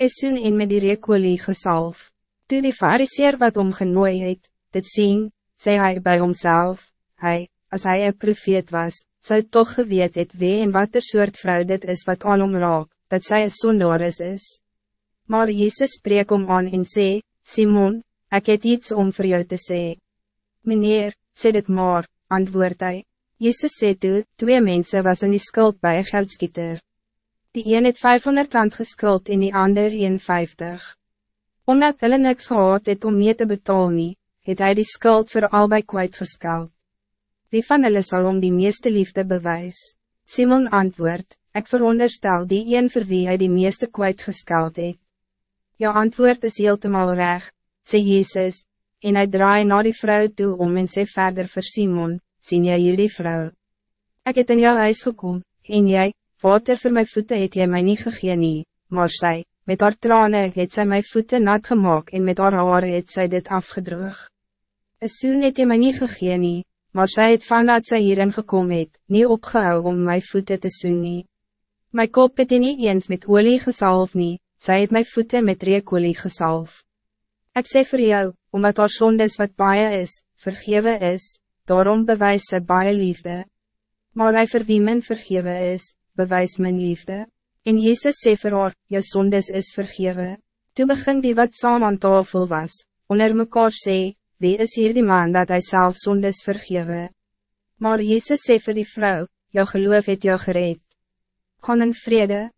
is toen in met die reekolie gesalf. Toe die fariseer wat omgenooi het, dit sien, sê hy by homself, hy, as hy een profeet was, zou toch geweet het wie en wat er soort vrou dit is wat al omraak, dat sy een sondaris is. Maar Jezus spreek om aan en sê, Simon, ik het iets om voor jou te sê. Meneer, sê dit maar, antwoord hy. Jezus sê toe, twee mensen was in die skuld bij een geldskieter. Die een het 500 rand geskuld en die ander 51. Omdat hulle niks gehad het om mee te betalen, nie, het hy die skuld voor albei kwijtgeskeld. Wie van hulle sal om die meeste liefde bewys? Simon antwoord, ik veronderstel die een vir wie hy die meeste kwijtgeskeld het. Jou antwoord is heeltemal reg, sê Jezus, en hij draai naar die vrouw toe om en sê verder vir Simon, sien jy jullie vrouw? Ik het in jou huis gekom, en jy, Water voor mijn voeten het jy mij niet gegee nie, maar sy, met haar tranen het sy my voeten nat gemaakt en met haar haar het sy dit afgedroog. Een soen het jy my nie gegee nie, maar sy het vanat sy hierin gekom het, nie opgehou om mijn voeten te soen nie. My kop het nie eens met olie gesalf nie, sy het my voeten met reekolie gesalf. Ik sê voor jou, omdat haar sondes wat baie is, vergewe is, daarom bewys sy baie liefde. Maar hij vir wie men vergewe is, bewys mijn liefde. En Jezus sê vir haar, jou sondes is vergewe. Toe begin die wat saam aan tafel was, onder mekaar sê, wie is hier die man dat hij zelf sondes vergewe? Maar Jezus sê vir die vrouw, jou geloof het jou gereed. Gaan in vrede.